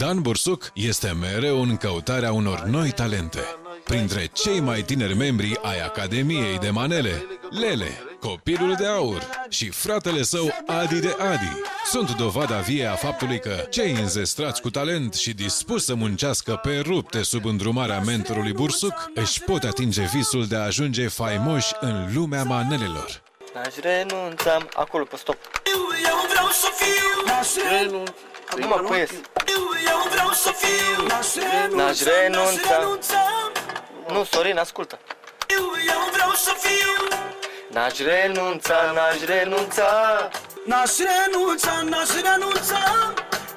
Dan Bursuc este mereu în căutarea unor noi talente. Printre cei mai tineri membri ai Academiei de Manele, Lele, copilul de aur și fratele său Adi de Adi sunt dovada vie a faptului că cei înzestrați cu talent și dispuși să muncească pe rupte sub îndrumarea mentorului Bursuc își pot atinge visul de a ajunge faimoși în lumea manelelor. N-aș renunța acolo pe stop. Eu vreau să fiu N-aș Renunț. Acum cu ies. Eu vreau să fiu N-aș N-aș renunța. Nu, Sorin, ascultă. Eu vreau să fiu N-aș renunța, n-aș renunța. N-aș renunța, n-aș renunța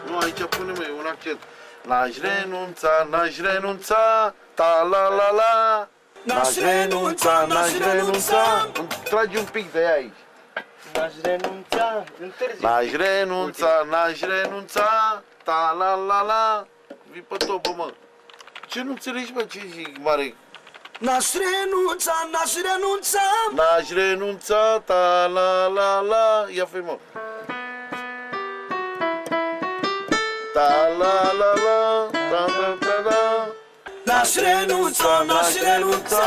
Nu, aici pune-mi un accent. N-aș renunța, n-aș renunța, ta la la la. N-aș renunța, n-aș renunța Îmi tragi un pic de ea aici. N-aș renunța. Întârzi. N-aș renunța, n-aș renunța, ta la la la. Vii pe topă, mă. Ce nu înțelegi, mă, ce zic, mare? N-aș renunța, n-aș renunța N-aș renunța, ta la la la. Ia fă mă. Ta la la la, ta ta ta ta. N-aș renunța, n-aș renunța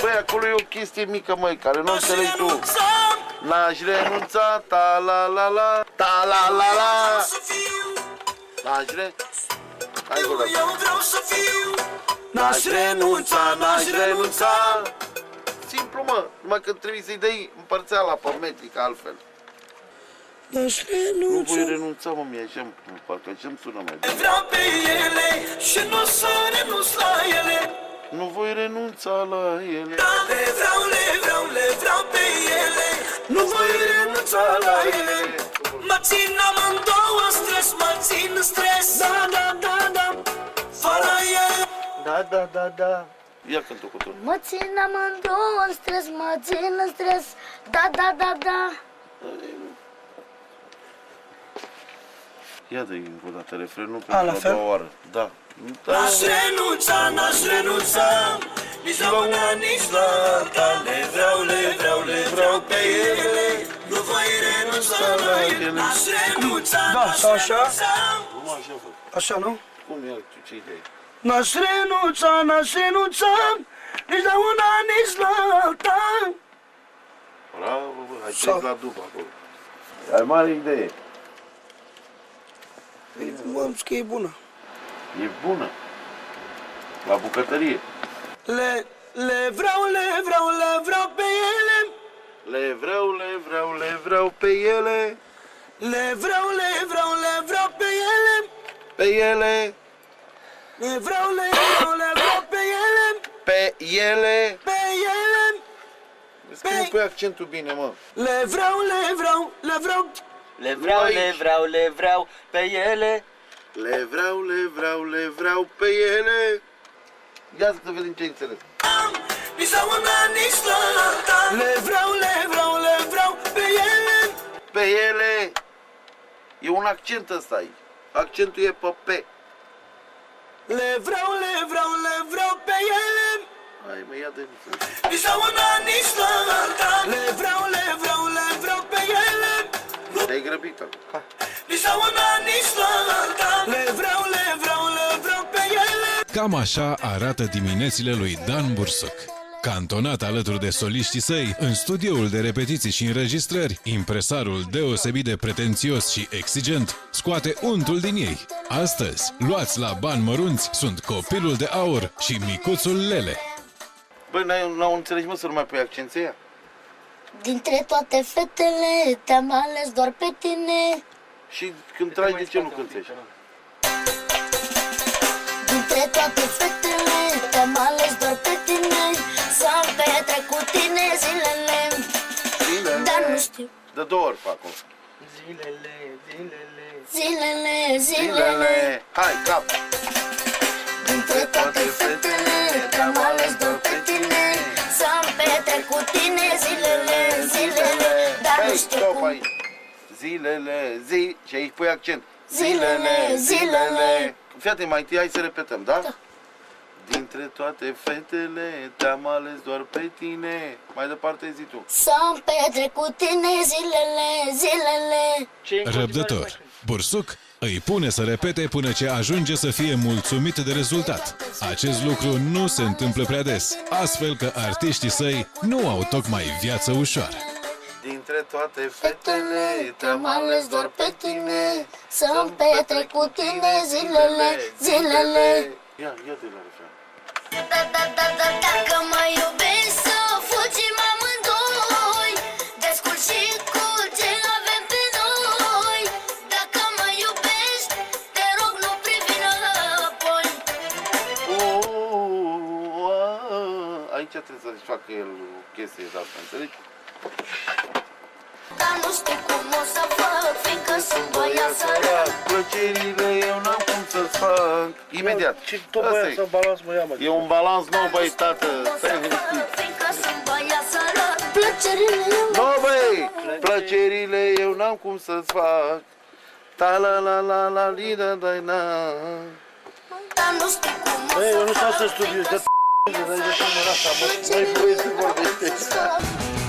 Băi, acolo e o chestie mică, măi, care nu N-aș înțelegi tu. renunța N-aș renunța, ta la la la, ta la la la. Să fiu N-aș re... Hai cu Eu vreau să fiu N-aș renunța, n-aș renunța Simplu, mă, numai că trebuie să-i dai împărțeala pe metric altfel. N-aș Nu voi renunța renunța, mă, mie așa, parcă așa-mi sună mai bine. Vreau pe ele și nu o să renunț la ele Nu voi renunța la ele. Da, le vreau, le vreau, le vreau pe ele Nu voi renunța la ele Mă țin amândouă în stres, mă țin în stres Da, da, da, da Fără ele Da, da, da, da. Ia cântă cu tot. Mă țin amândouă în stres, mă țin în stres Da, da, da, da Ia dă încă o dată refrenul A, la pentru a fel? doua oară. Da. Da, N-aș renunța, n-aș renunța Nici la una, nici la alta Le vreau, le vreau, le vreau pe ele Nu voi renunța la ele N-aș renunța, Da, n-aș sau așa? renunța cum așa, fă? Așa, nu? Cum e tu, ce idee? N-aș renunța, n-aș renunța Nici la una, nici la alta Bravo, bă, hai Sau- trec la după acolo. Ai mare idee. Mă, că e bună E bună. La bucătărie. Le, le vreau, le vreau, le vreau pe ele Le vreau, le vreau, le vreau pe ele, Le vreau, le vreau, le vreau pe ele pe ele, Le vreau, le vreau, le vreau pe ele pe ele. Pe ele Vezi că nu pui accentul bine, mă. Le vreau, le vreau, le vreau Le vreau, aici. le vreau, le vreau pe ele. Le vreau, le vreau, le vreau pe ele. Ia să vedem ce înțeles. Nici la una, nici la alta Le vreau, le vreau, le vreau pe ele Pe ele. E un accent ăsta aici. Accentul e pe pe. Le vreau, le vreau, le vreau pe ele Hai, mă, ia de Nici la una, nici la alta Le vreau, le vreau, le vreau pe ele Te-ai grăbit acum. Nici la Cam așa arată diminețile lui Dan Bursuc. Cantonat alături de soliștii săi, în studioul de repetiții și înregistrări, impresarul deosebit de pretențios și exigent scoate untul din ei. Astăzi, luați la bani mărunți, sunt copilul de aur și micuțul Lele. Băi, n-ai, n-au înțeles, mă, să nu mai pui accenții ăia? Dintre toate fetele te-am ales doar pe tine Și când tragi, de ce nu cântești? Dintre toate fetele te-am ales doar pe tine Să-mi petrec cu tine zilele Zilele. Dar nu știu De două ori fac o. Zilele, zilele. Zilele, zilele Zilele. Hai, cap. Dintre toate fetele te-am ales doar pe tine Să-mi petrec cu tine zilele, zilele Dar nu Hei, știu stop cum aici. Zilele, zi, și aici pui accent. Zilele, zilele. Fii atent, mai întâi hai să repetăm, da? Dintre toate fetele te-am ales doar pe tine. Mai departe zi tu. Să-mi petrec cu tine zilele, zilele Ce e în continuare, Răbdător, mă? Bursuc Îi pune să repete până ce ajunge să fie mulțumit de rezultat. Acest lucru nu se întâmplă prea des, astfel că artiștii săi nu au tocmai viață ușoară. Dintre toate fetele Te-am ales doar pe tine. Să-mi petrec cu tine zilele, zilele Ia, ia de la refren. Da, da, da, da, dacă mă iubești să fugim amândoi. Descul și cu ce avem pe noi. Dacă mă iubești, te rog nu privi înapoi. Oh, ah, Aici trebuie să-și facă el o chestie de asta, înțelegi? Dar nu știu cum o să fac, fiindcă sunt băiat sărac Plăcerile eu n-am cum să-ți fac Imediat Ce tot Asta băia e. să balans mă ia, mă. E un balans nou, băi, tată Stai liniștit Fiindcă sunt băiat sărac Plăcerile eu No, băi, plăcerile eu n-am cum să-ți fac Ta la la la la li da da na Dar nu știu cum o Băi, să eu nu stau fac, să studiez, fiindcă de de de de de asta, mă. Băi, băi, se vorbește. sunt